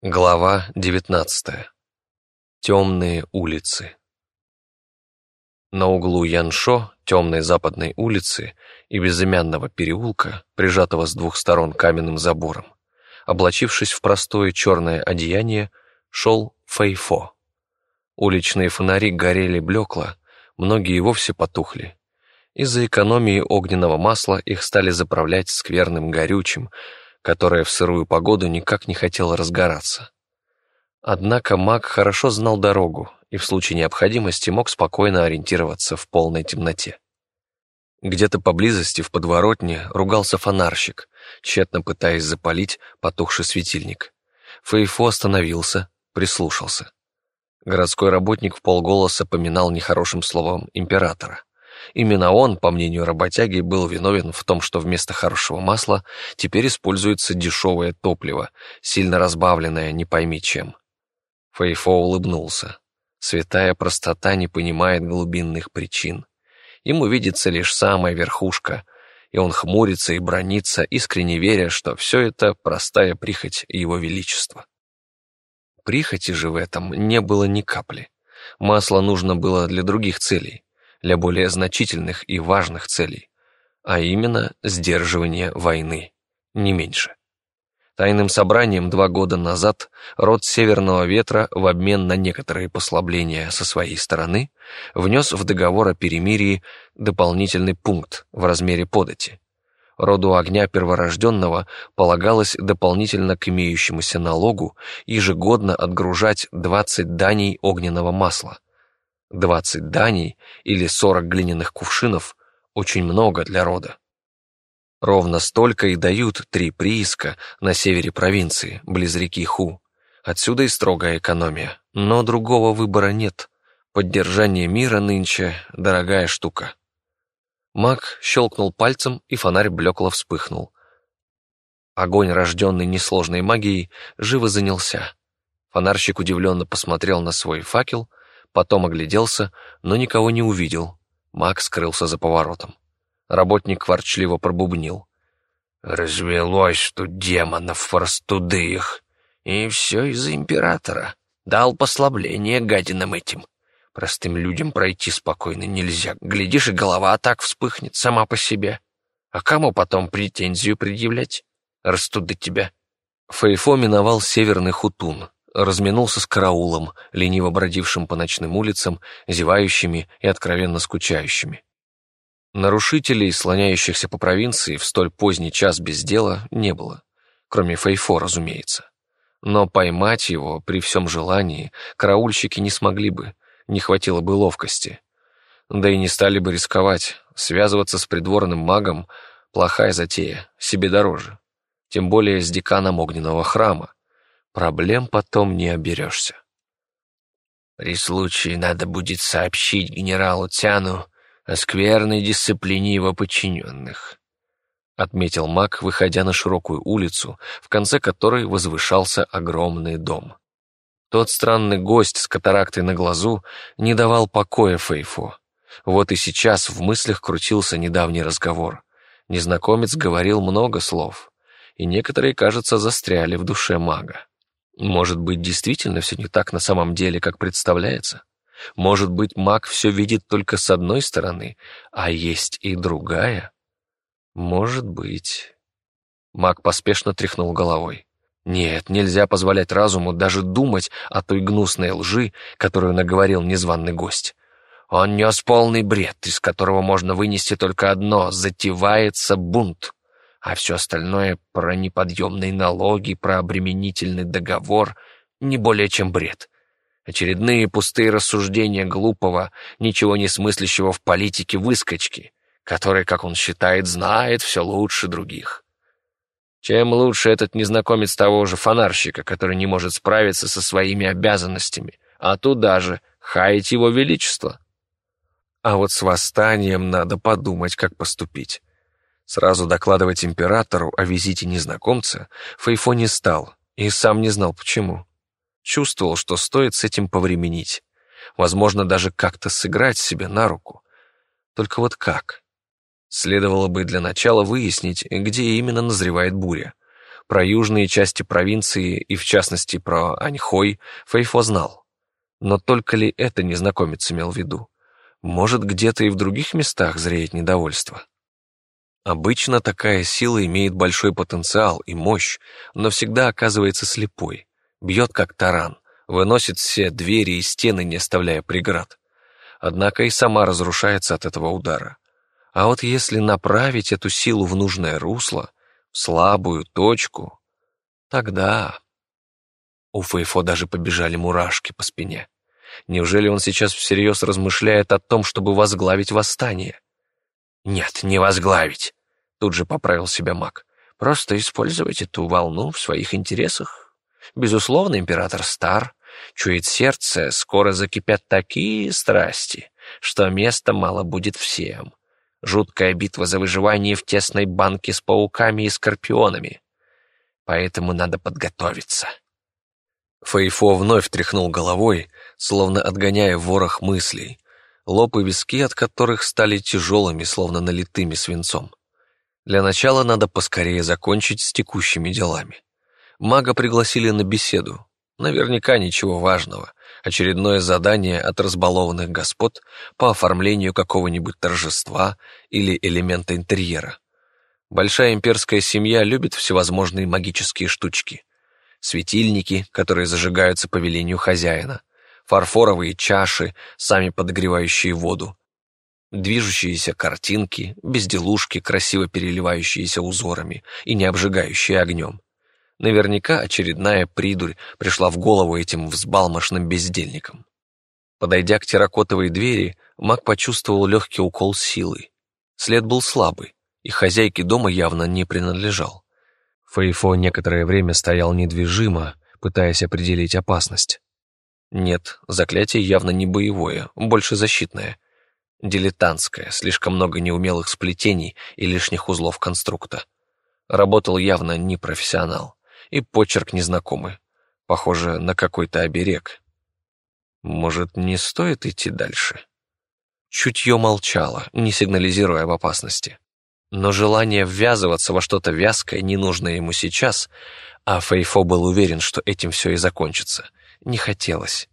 Глава 19. Темные улицы. На углу Яншо, темной западной улицы и безымянного переулка, прижатого с двух сторон каменным забором, облачившись в простое черное одеяние, шел Фэйфо. Уличные фонари горели блекло, многие вовсе потухли. Из-за экономии огненного масла их стали заправлять скверным горючим, которая в сырую погоду никак не хотела разгораться. Однако маг хорошо знал дорогу и в случае необходимости мог спокойно ориентироваться в полной темноте. Где-то поблизости в подворотне ругался фонарщик, тщетно пытаясь запалить потухший светильник. Фейфо остановился, прислушался. Городской работник в полголоса поминал нехорошим словом императора. Именно он, по мнению работяги, был виновен в том, что вместо хорошего масла теперь используется дешевое топливо, сильно разбавленное не пойми чем. Фейфо улыбнулся. Святая простота не понимает глубинных причин. Ему видится лишь самая верхушка, и он хмурится и бронится, искренне веря, что все это простая прихоть его величества. Прихоти же в этом не было ни капли. Масло нужно было для других целей для более значительных и важных целей, а именно сдерживание войны, не меньше. Тайным собранием два года назад род Северного Ветра в обмен на некоторые послабления со своей стороны внес в договор о перемирии дополнительный пункт в размере подати. Роду огня перворожденного полагалось дополнительно к имеющемуся налогу ежегодно отгружать 20 даней огненного масла, Двадцать даней или сорок глиняных кувшинов – очень много для рода. Ровно столько и дают три прииска на севере провинции, близ реки Ху. Отсюда и строгая экономия. Но другого выбора нет. Поддержание мира нынче – дорогая штука. Маг щелкнул пальцем, и фонарь блекло вспыхнул. Огонь, рожденный несложной магией, живо занялся. Фонарщик удивленно посмотрел на свой факел – потом огляделся, но никого не увидел. Макс скрылся за поворотом. Работник ворчливо пробубнил. «Развелось тут демонов простудых, и все из-за императора. Дал послабление гадинам этим. Простым людям пройти спокойно нельзя. Глядишь, и голова так вспыхнет сама по себе. А кому потом претензию предъявлять? Растуды тебя». Фейфо миновал северный хутун, разминулся с караулом, лениво бродившим по ночным улицам, зевающими и откровенно скучающими. Нарушителей, слоняющихся по провинции в столь поздний час без дела, не было, кроме Фейфо, разумеется. Но поймать его при всем желании караульщики не смогли бы, не хватило бы ловкости. Да и не стали бы рисковать, связываться с придворным магом — плохая затея, себе дороже. Тем более с деканом огненного храма, проблем потом не оберешься. При случае надо будет сообщить генералу Тяну о скверной дисциплине его подчиненных, отметил маг, выходя на широкую улицу, в конце которой возвышался огромный дом. Тот странный гость с катарактой на глазу не давал покоя Фейфу. Вот и сейчас в мыслях крутился недавний разговор. Незнакомец говорил много слов, и некоторые, кажется, застряли в душе мага. Может быть, действительно все не так на самом деле, как представляется? Может быть, маг все видит только с одной стороны, а есть и другая? Может быть. Маг поспешно тряхнул головой. Нет, нельзя позволять разуму даже думать о той гнусной лжи, которую наговорил незваный гость. Он нес полный бред, из которого можно вынести только одно — затевается бунт а все остальное про неподъемные налоги, про обременительный договор — не более чем бред. Очередные пустые рассуждения глупого, ничего не смыслящего в политике выскочки, который, как он считает, знает все лучше других. Чем лучше этот незнакомец того же фонарщика, который не может справиться со своими обязанностями, а туда же хаять его величество. А вот с восстанием надо подумать, как поступить. Сразу докладывать императору о визите незнакомца Фейфо не стал и сам не знал почему. Чувствовал, что стоит с этим повременить. Возможно, даже как-то сыграть себе на руку. Только вот как? Следовало бы для начала выяснить, где именно назревает буря. Про южные части провинции и, в частности, про Аньхой Фейфо знал. Но только ли это незнакомец имел в виду? Может, где-то и в других местах зреет недовольство? Обычно такая сила имеет большой потенциал и мощь, но всегда оказывается слепой, бьет как таран, выносит все двери и стены, не оставляя преград. Однако и сама разрушается от этого удара. А вот если направить эту силу в нужное русло, в слабую точку, тогда... У Фейфо даже побежали мурашки по спине. Неужели он сейчас всерьез размышляет о том, чтобы возглавить восстание? Нет, не возглавить. Тут же поправил себя маг. Просто использовать эту волну в своих интересах. Безусловно, император стар, чует сердце, скоро закипят такие страсти, что места мало будет всем. Жуткая битва за выживание в тесной банке с пауками и скорпионами. Поэтому надо подготовиться. Фейфо вновь тряхнул головой, словно отгоняя ворох мыслей, лоб и виски от которых стали тяжелыми, словно налитыми свинцом. Для начала надо поскорее закончить с текущими делами. Мага пригласили на беседу. Наверняка ничего важного. Очередное задание от разбалованных господ по оформлению какого-нибудь торжества или элемента интерьера. Большая имперская семья любит всевозможные магические штучки. Светильники, которые зажигаются по велению хозяина, фарфоровые чаши, сами подогревающие воду, Движущиеся картинки, безделушки, красиво переливающиеся узорами и не обжигающие огнем. Наверняка очередная придурь пришла в голову этим взбалмошным бездельникам. Подойдя к терракотовой двери, маг почувствовал легкий укол силы. След был слабый, и хозяйке дома явно не принадлежал. Фейфо некоторое время стоял недвижимо, пытаясь определить опасность. Нет, заклятие явно не боевое, больше защитное — Дилетантская, слишком много неумелых сплетений и лишних узлов конструкта. Работал явно не профессионал, и почерк незнакомый. Похоже на какой-то оберег. Может, не стоит идти дальше? Чутье молчало, не сигнализируя об опасности. Но желание ввязываться во что-то вязкое не нужно ему сейчас, а Фейфо был уверен, что этим все и закончится. Не хотелось.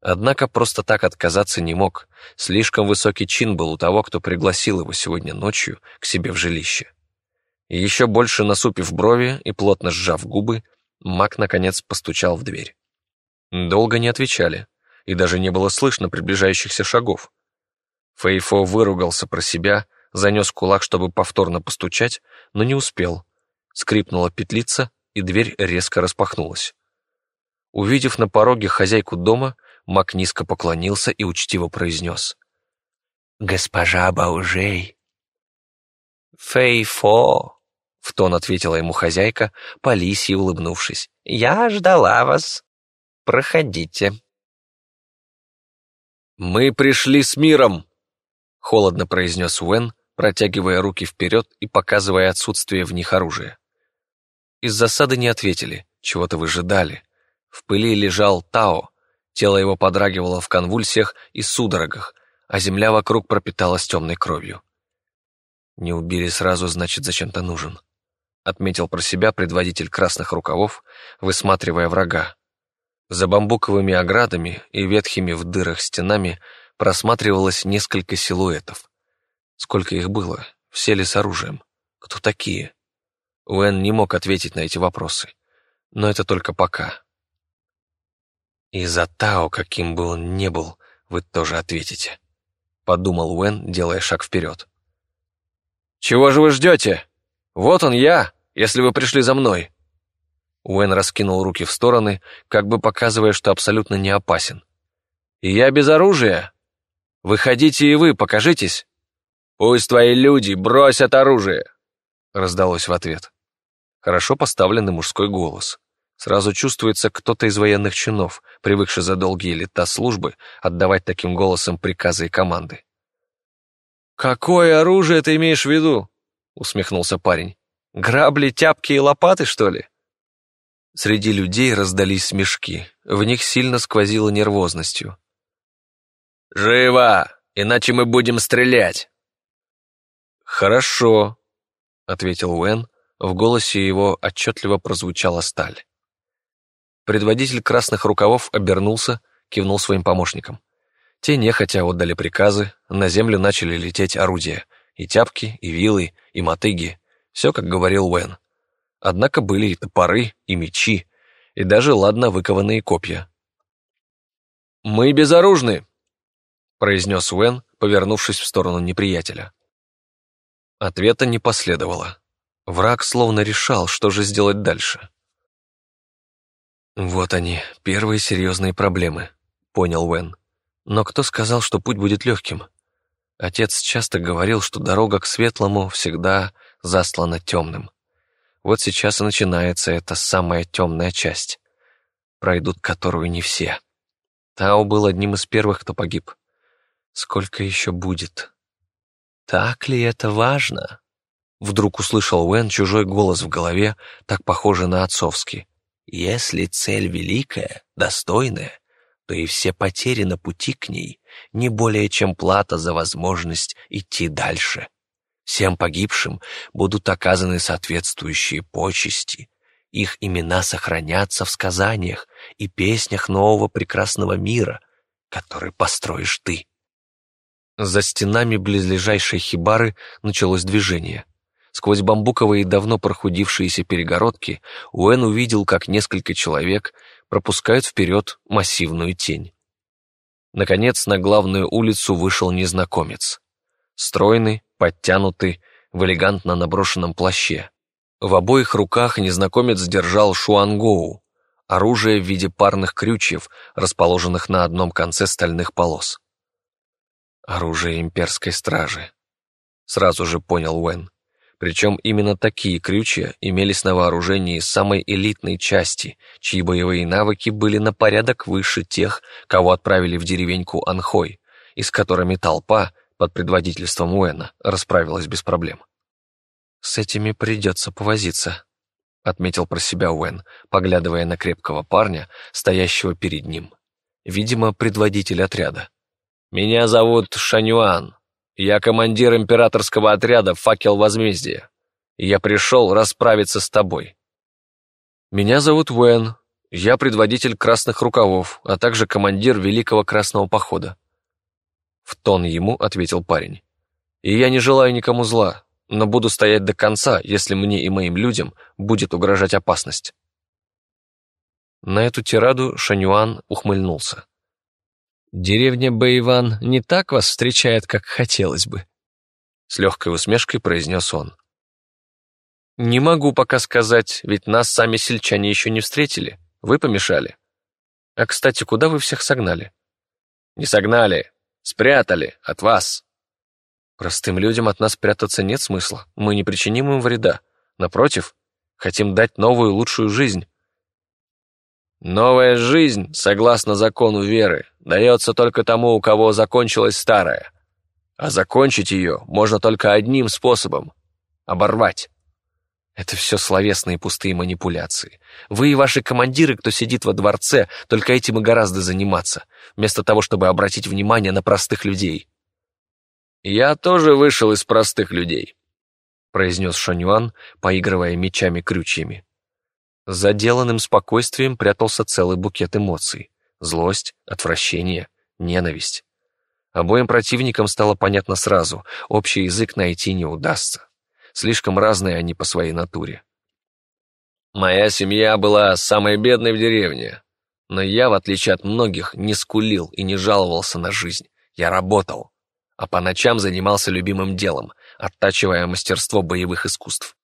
Однако просто так отказаться не мог. Слишком высокий чин был у того, кто пригласил его сегодня ночью к себе в жилище. Еще больше насупив брови и плотно сжав губы, маг наконец постучал в дверь. Долго не отвечали, и даже не было слышно приближающихся шагов. Фейфо выругался про себя, занес кулак, чтобы повторно постучать, но не успел. Скрипнула петлица, и дверь резко распахнулась. Увидев на пороге хозяйку дома, Мак низко поклонился и учтиво произнес. «Госпожа Баужей». «Фейфо», — в тон ответила ему хозяйка, по лисьи улыбнувшись. «Я ждала вас. Проходите». «Мы пришли с миром», — холодно произнес Уэн, протягивая руки вперед и показывая отсутствие в них оружия. Из засады не ответили, чего-то выжидали. В пыли лежал Тао, Тело его подрагивало в конвульсиях и судорогах, а земля вокруг пропиталась темной кровью. «Не убили сразу, значит, зачем-то нужен», — отметил про себя предводитель красных рукавов, высматривая врага. За бамбуковыми оградами и ветхими в дырах стенами просматривалось несколько силуэтов. Сколько их было? Все ли с оружием? Кто такие? Уэн не мог ответить на эти вопросы. Но это только пока. И за Тао, каким бы он ни был, вы тоже ответите», — подумал Уэн, делая шаг вперед. «Чего же вы ждете? Вот он я, если вы пришли за мной». Уэн раскинул руки в стороны, как бы показывая, что абсолютно не опасен. «И я без оружия. Выходите и вы, покажитесь». «Пусть твои люди бросят оружие», — раздалось в ответ. Хорошо поставленный мужской голос. Сразу чувствуется кто-то из военных чинов, привыкший за долгие лета службы отдавать таким голосом приказы и команды. «Какое оружие ты имеешь в виду?» — усмехнулся парень. «Грабли, тяпки и лопаты, что ли?» Среди людей раздались смешки, в них сильно сквозило нервозностью. «Живо, иначе мы будем стрелять!» «Хорошо», — ответил Уэн, В голосе его отчетливо прозвучала сталь. Предводитель красных рукавов обернулся, кивнул своим помощникам. Те нехотя отдали приказы, на землю начали лететь орудия. И тяпки, и вилы, и мотыги. Все, как говорил Уэн. Однако были и топоры, и мечи, и даже ладно выкованные копья. «Мы безоружны!» — произнес Уэн, повернувшись в сторону неприятеля. Ответа не последовало. Враг словно решал, что же сделать дальше. «Вот они, первые серьезные проблемы», — понял Уэн. «Но кто сказал, что путь будет легким? Отец часто говорил, что дорога к светлому всегда заслана темным. Вот сейчас и начинается эта самая темная часть, пройдут которую не все». Тао был одним из первых, кто погиб. Сколько еще будет? Так ли это важно? Вдруг услышал Уэн чужой голос в голове, так похожий на отцовский. Если цель великая, достойная, то и все потери на пути к ней не более чем плата за возможность идти дальше. Всем погибшим будут оказаны соответствующие почести, их имена сохранятся в сказаниях и песнях нового прекрасного мира, который построишь ты. За стенами близлежащей хибары началось движение. Сквозь бамбуковые давно прохудившиеся перегородки Уэн увидел, как несколько человек пропускают вперед массивную тень. Наконец, на главную улицу вышел незнакомец. Стройный, подтянутый, в элегантно наброшенном плаще. В обоих руках незнакомец держал шуангоу, оружие в виде парных крючьев, расположенных на одном конце стальных полос. Оружие имперской стражи. Сразу же понял Уэн. Причем именно такие крючья имелись на вооружении самой элитной части, чьи боевые навыки были на порядок выше тех, кого отправили в деревеньку Анхой, и с которыми толпа, под предводительством Уэна, расправилась без проблем. «С этими придется повозиться», — отметил про себя Уэн, поглядывая на крепкого парня, стоящего перед ним. Видимо, предводитель отряда. «Меня зовут Шанюан. Я командир императорского отряда «Факел возмездия». Я пришел расправиться с тобой». «Меня зовут Уэн. Я предводитель Красных Рукавов, а также командир Великого Красного Похода». В тон ему ответил парень. «И я не желаю никому зла, но буду стоять до конца, если мне и моим людям будет угрожать опасность. На эту тираду Шанюан ухмыльнулся. «Деревня Бэйван не так вас встречает, как хотелось бы», с легкой усмешкой произнес он. «Не могу пока сказать, ведь нас сами сельчане еще не встретили. Вы помешали. А, кстати, куда вы всех согнали?» «Не согнали, спрятали от вас», Простым людям от нас прятаться нет смысла. Мы не причиним им вреда. Напротив, хотим дать новую лучшую жизнь. Новая жизнь, согласно закону веры, дается только тому, у кого закончилась старая. А закончить ее можно только одним способом — оборвать. Это все словесные пустые манипуляции. Вы и ваши командиры, кто сидит во дворце, только этим и гораздо заниматься, вместо того, чтобы обратить внимание на простых людей. «Я тоже вышел из простых людей», — произнес Шаньюан, поигрывая мечами-крючьями. За деланным спокойствием прятался целый букет эмоций. Злость, отвращение, ненависть. Обоим противникам стало понятно сразу, общий язык найти не удастся. Слишком разные они по своей натуре. «Моя семья была самой бедной в деревне, но я, в отличие от многих, не скулил и не жаловался на жизнь. Я работал а по ночам занимался любимым делом, оттачивая мастерство боевых искусств.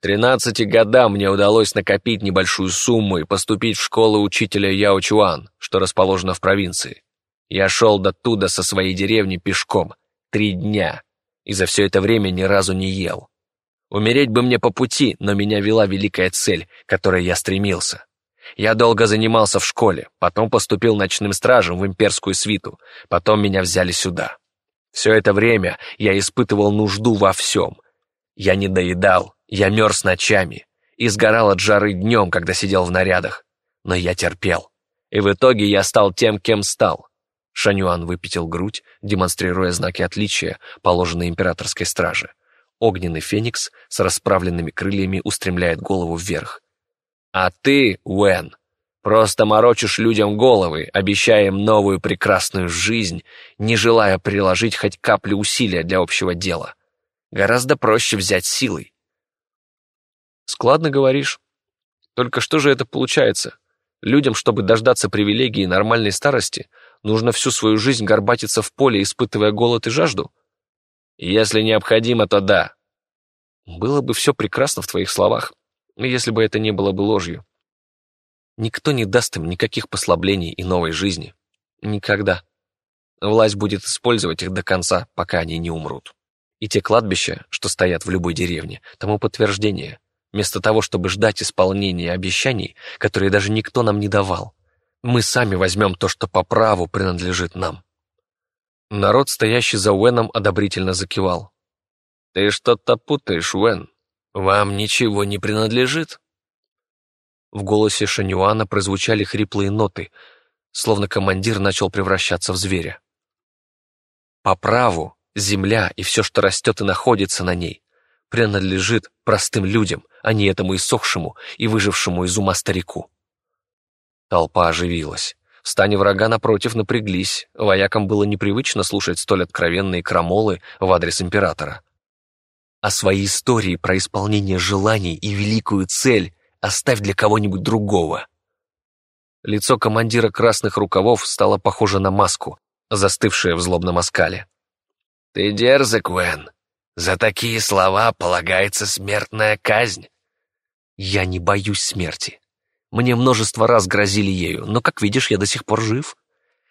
К 13 годам мне удалось накопить небольшую сумму и поступить в школу учителя Яо Чуан, что расположена в провинции. Я шел до туда со своей деревни пешком, три дня, и за все это время ни разу не ел. Умереть бы мне по пути, но меня вела великая цель, к которой я стремился. Я долго занимался в школе, потом поступил ночным стражем в имперскую свиту, потом меня взяли сюда. Все это время я испытывал нужду во всем. Я не доедал, я мерз ночами и сгорал от жары днем, когда сидел в нарядах. Но я терпел. И в итоге я стал тем, кем стал. Шанюан выпятил грудь, демонстрируя знаки отличия, положенные императорской страже. Огненный феникс с расправленными крыльями устремляет голову вверх. «А ты, Уэн, просто морочишь людям головы, обещая им новую прекрасную жизнь, не желая приложить хоть каплю усилия для общего дела. Гораздо проще взять силой». «Складно говоришь. Только что же это получается? Людям, чтобы дождаться привилегии нормальной старости, нужно всю свою жизнь горбатиться в поле, испытывая голод и жажду?» «Если необходимо, то да». «Было бы все прекрасно в твоих словах, если бы это не было бы ложью. Никто не даст им никаких послаблений и новой жизни. Никогда. Власть будет использовать их до конца, пока они не умрут. И те кладбища, что стоят в любой деревне, тому подтверждение. Вместо того, чтобы ждать исполнения обещаний, которые даже никто нам не давал, мы сами возьмем то, что по праву принадлежит нам. Народ, стоящий за Уэном, одобрительно закивал. «Ты что-то путаешь, Уэн. Вам ничего не принадлежит?» В голосе Шанюана прозвучали хриплые ноты, словно командир начал превращаться в зверя. По праву, земля и все, что растет и находится на ней, принадлежит простым людям, а не этому иссохшему и выжившему из ума старику. Толпа оживилась. В стане врага напротив напряглись, воякам было непривычно слушать столь откровенные крамолы в адрес императора. А свои истории про исполнение желаний и великую цель оставь для кого-нибудь другого. Лицо командира красных рукавов стало похоже на маску, застывшее в злобном оскале. «Ты дерзок, Уэн. За такие слова полагается смертная казнь». «Я не боюсь смерти. Мне множество раз грозили ею, но, как видишь, я до сих пор жив.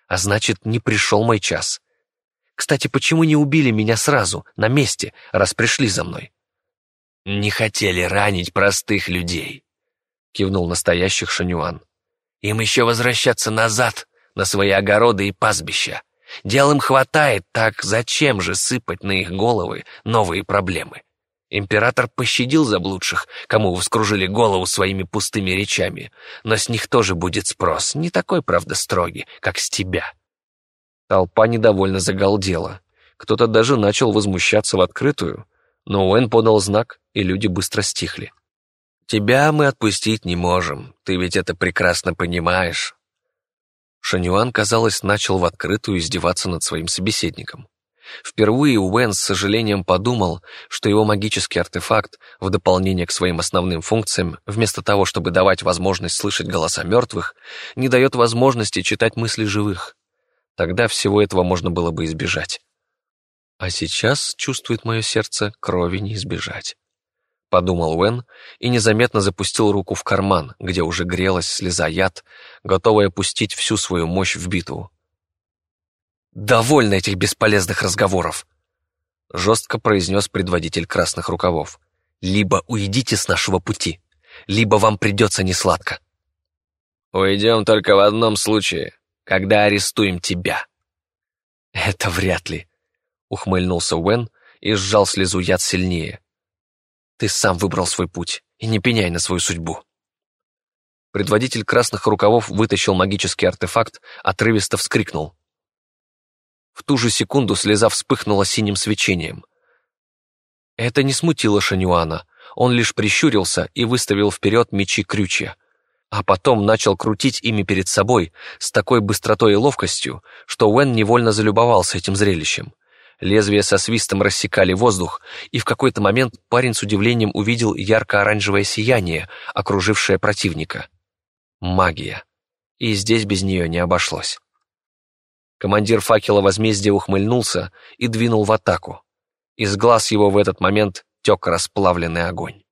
А значит, не пришел мой час. Кстати, почему не убили меня сразу, на месте, раз пришли за мной?» «Не хотели ранить простых людей», — кивнул настоящих Шанюан. «Им еще возвращаться назад, на свои огороды и пастбища. Дел им хватает, так зачем же сыпать на их головы новые проблемы? Император пощадил заблудших, кому вскружили голову своими пустыми речами, но с них тоже будет спрос, не такой, правда, строгий, как с тебя». Толпа недовольно загалдела. Кто-то даже начал возмущаться в открытую, но Уэн подал знак, и люди быстро стихли. Тебя мы отпустить не можем, ты ведь это прекрасно понимаешь». Шанюан, казалось, начал в открытую издеваться над своим собеседником. Впервые Уэн с сожалением подумал, что его магический артефакт, в дополнение к своим основным функциям, вместо того, чтобы давать возможность слышать голоса мертвых, не дает возможности читать мысли живых. Тогда всего этого можно было бы избежать. А сейчас, чувствует мое сердце, крови не избежать. — подумал Уэн и незаметно запустил руку в карман, где уже грелась слеза яд, готовая пустить всю свою мощь в битву. «Довольно этих бесполезных разговоров!» — жестко произнес предводитель красных рукавов. «Либо уйдите с нашего пути, либо вам придется несладко». «Уйдем только в одном случае, когда арестуем тебя». «Это вряд ли», — ухмыльнулся Уэн и сжал слезу яд сильнее. Ты сам выбрал свой путь, и не пеняй на свою судьбу. Предводитель красных рукавов вытащил магический артефакт, отрывисто вскрикнул. В ту же секунду слеза вспыхнула синим свечением. Это не смутило Шанюана, он лишь прищурился и выставил вперед мечи крючья, а потом начал крутить ими перед собой с такой быстротой и ловкостью, что Уэн невольно залюбовался этим зрелищем. Лезвия со свистом рассекали воздух, и в какой-то момент парень с удивлением увидел ярко-оранжевое сияние, окружившее противника. Магия. И здесь без нее не обошлось. Командир факела возмездия ухмыльнулся и двинул в атаку. Из глаз его в этот момент тек расплавленный огонь.